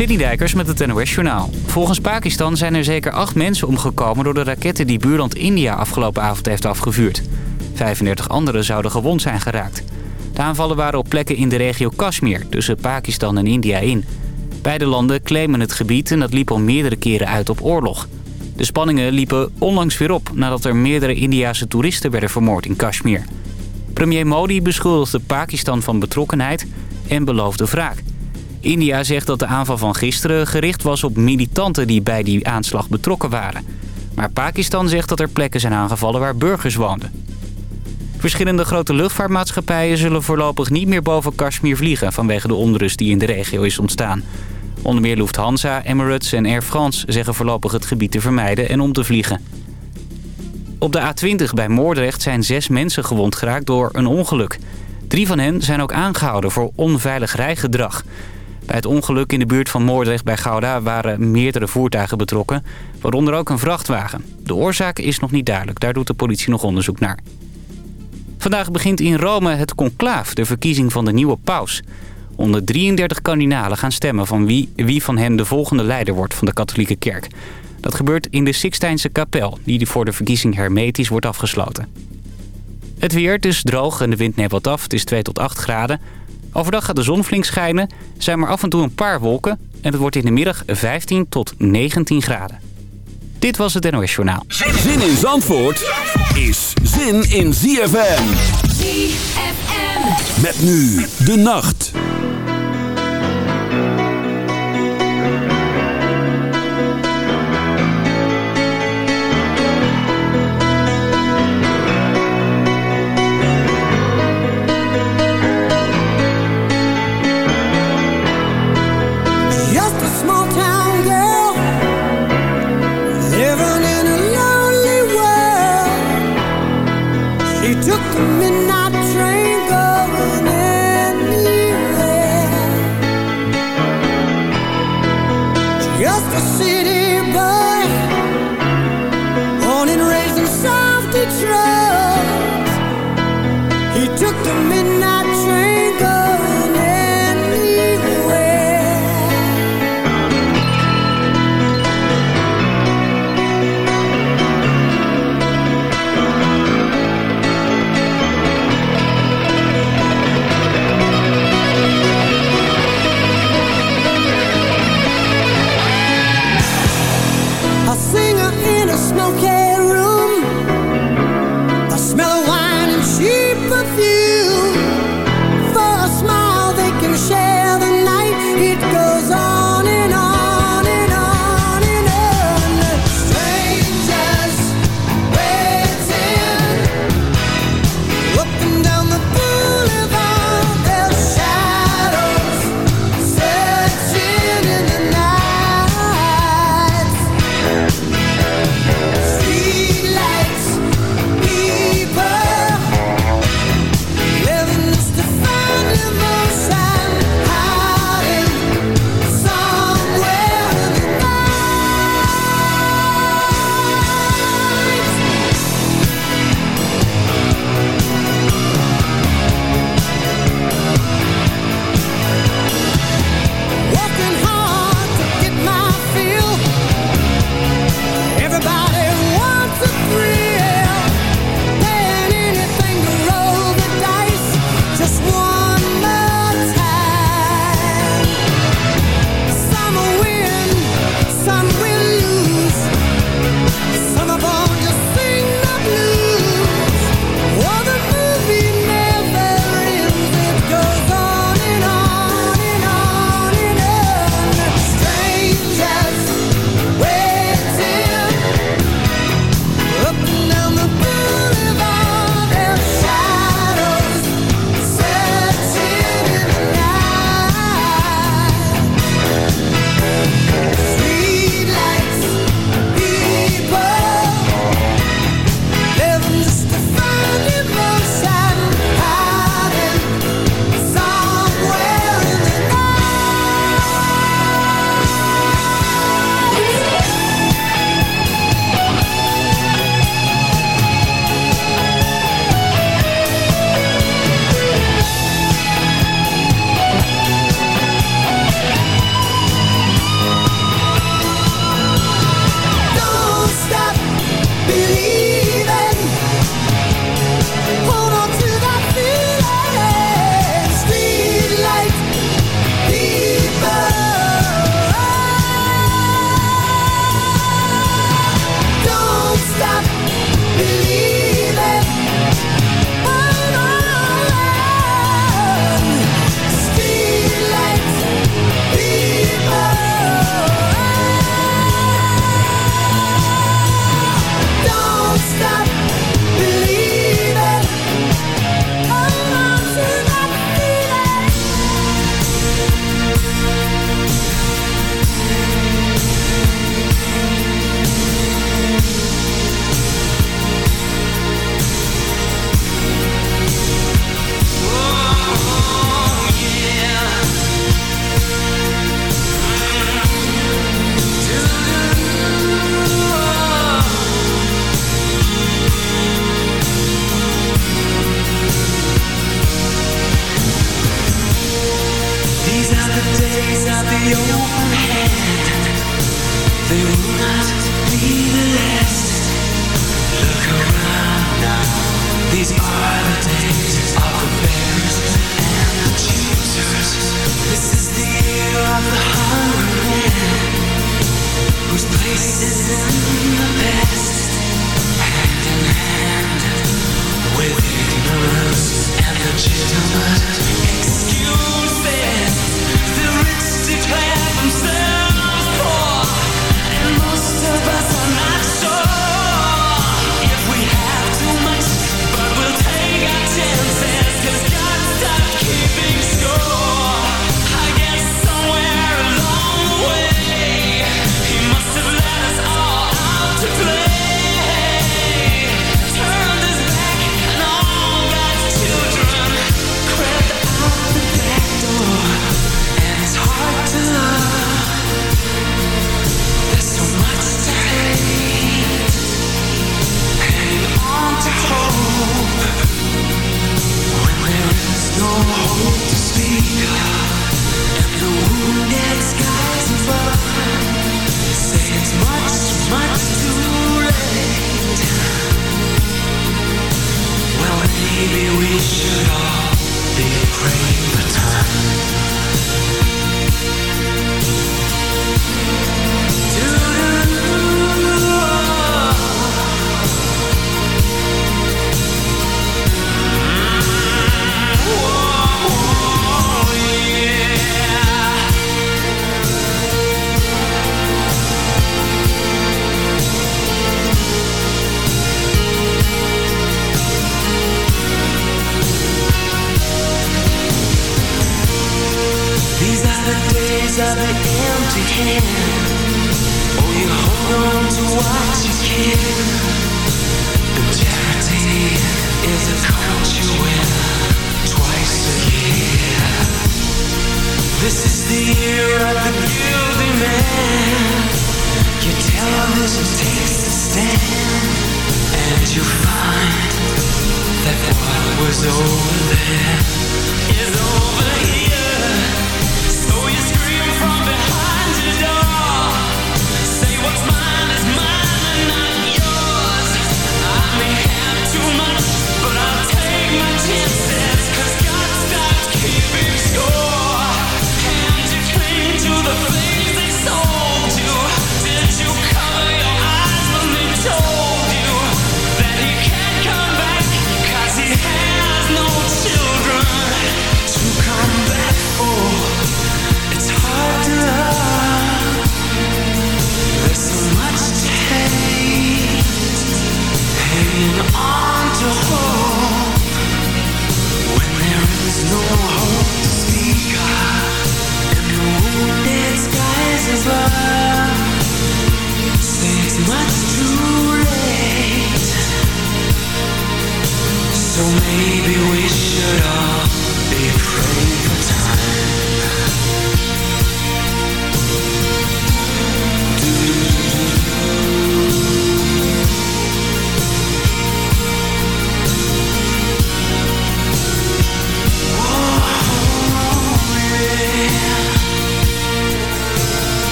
City Dijkers met het NOS Journaal. Volgens Pakistan zijn er zeker acht mensen omgekomen... door de raketten die buurland India afgelopen avond heeft afgevuurd. 35 anderen zouden gewond zijn geraakt. De aanvallen waren op plekken in de regio Kashmir... tussen Pakistan en India in. Beide landen claimen het gebied en dat liep al meerdere keren uit op oorlog. De spanningen liepen onlangs weer op... nadat er meerdere Indiase toeristen werden vermoord in Kashmir. Premier Modi beschuldigde Pakistan van betrokkenheid en beloofde wraak... India zegt dat de aanval van gisteren gericht was op militanten die bij die aanslag betrokken waren. Maar Pakistan zegt dat er plekken zijn aangevallen waar burgers woonden. Verschillende grote luchtvaartmaatschappijen zullen voorlopig niet meer boven Kashmir vliegen... vanwege de onrust die in de regio is ontstaan. Onder meer Lufthansa, Emirates en Air France zeggen voorlopig het gebied te vermijden en om te vliegen. Op de A20 bij Moordrecht zijn zes mensen gewond geraakt door een ongeluk. Drie van hen zijn ook aangehouden voor onveilig rijgedrag. Bij het ongeluk in de buurt van Moordrecht bij Gouda waren meerdere voertuigen betrokken, waaronder ook een vrachtwagen. De oorzaak is nog niet duidelijk, daar doet de politie nog onderzoek naar. Vandaag begint in Rome het conclaaf, de verkiezing van de nieuwe paus. Onder 33 kardinalen gaan stemmen van wie, wie van hen de volgende leider wordt van de katholieke kerk. Dat gebeurt in de Sixtijnse kapel, die voor de verkiezing hermetisch wordt afgesloten. Het weer, is droog en de wind neemt wat af. Het is 2 tot 8 graden. Overdag gaat de zon flink schijnen, zijn maar af en toe een paar wolken... en het wordt in de middag 15 tot 19 graden. Dit was het NOS Journaal. Zin in Zandvoort is zin in ZFM. ZFM. Met nu de nacht.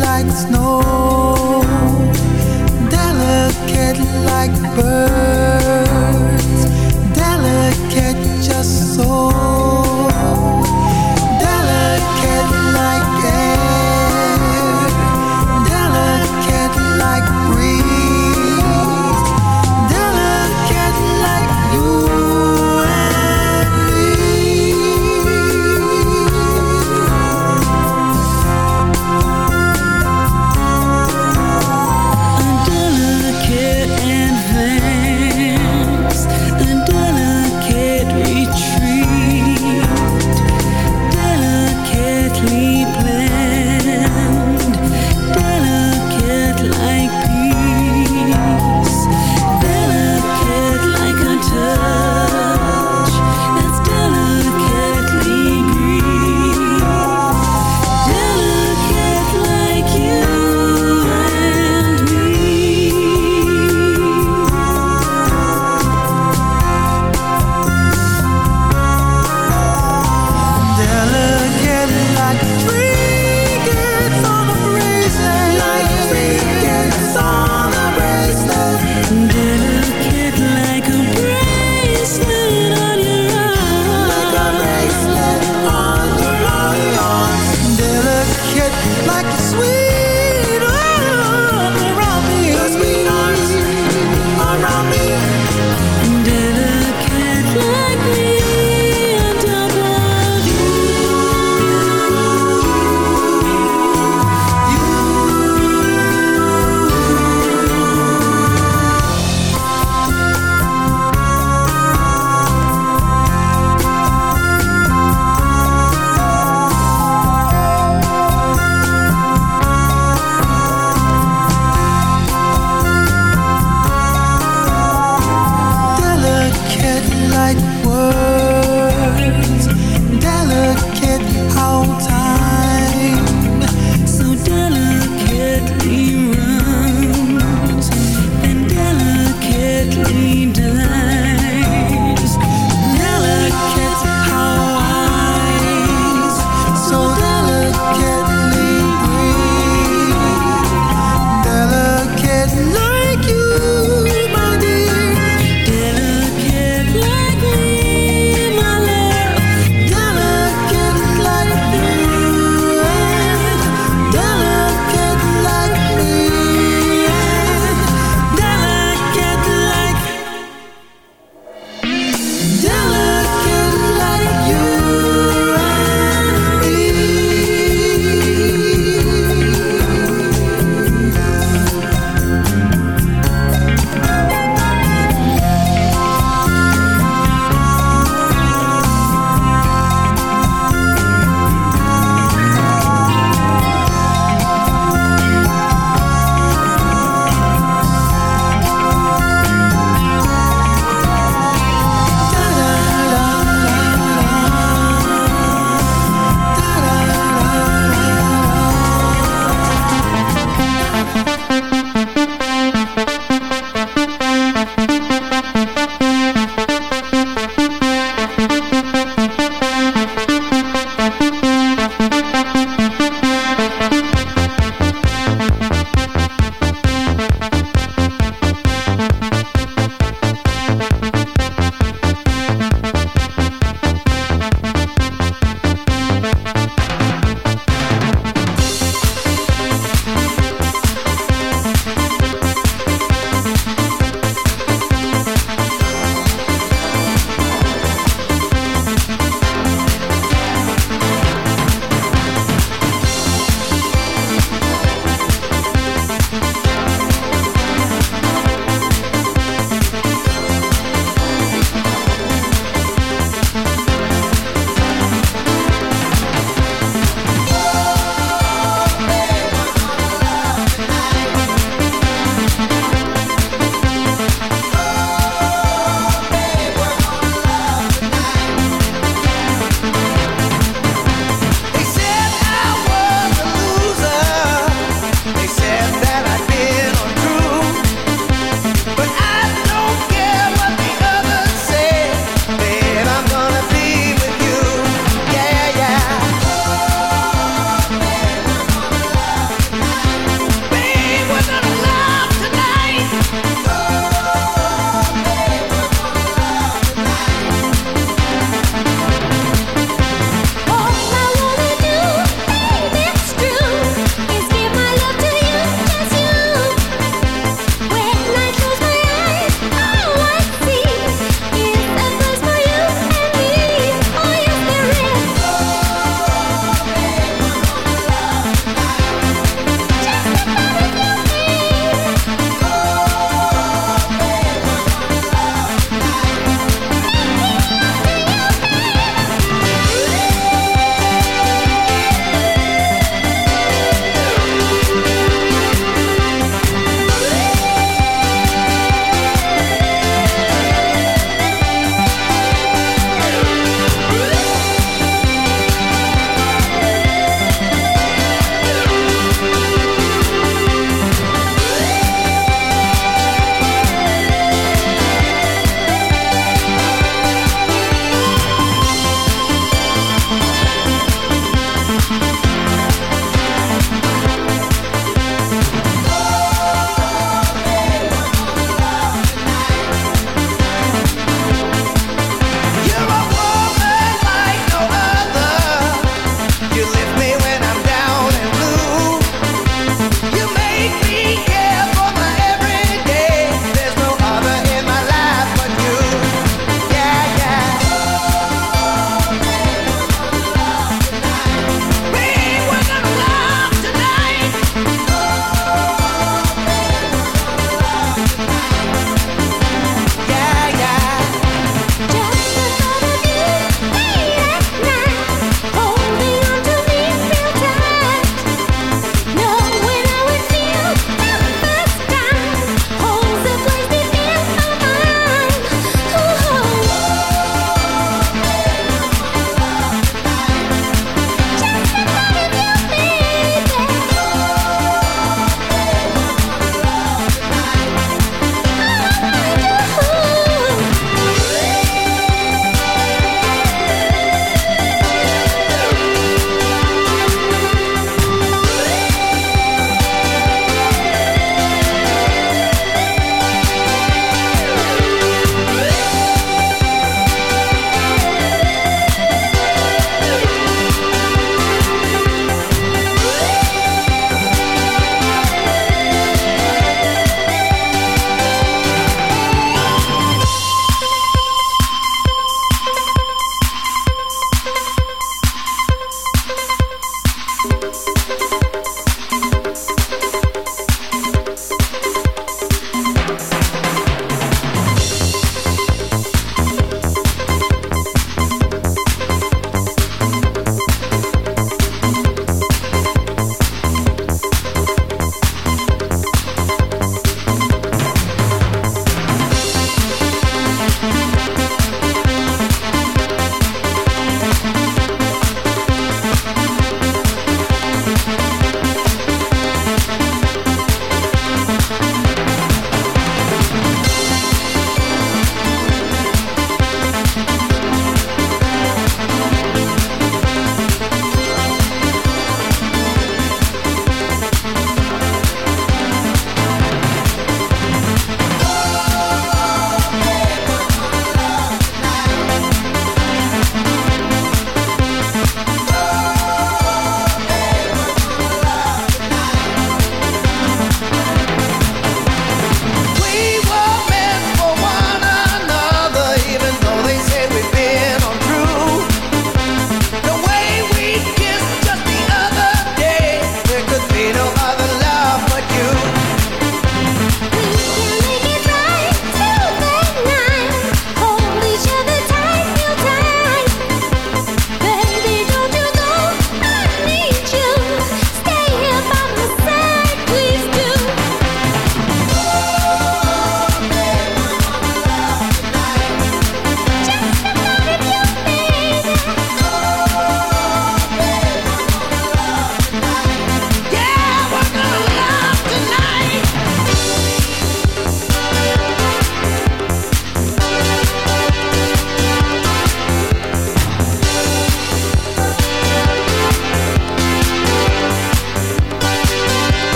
like snow, delicate like birds,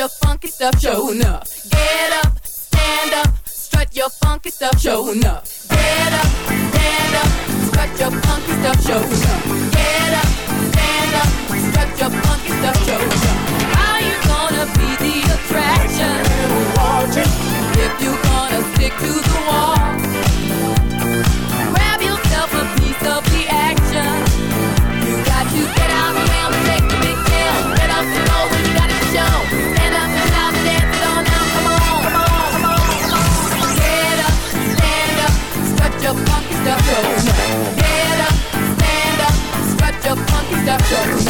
your funky stuff, show up. Get up, stand up, strut your funky stuff, show up. Get up, stand up, strut your funky stuff, show up. Get up, stand up, strut your funky stuff, show up. How you gonna be the attraction? If you gonna stick to the wall. stop short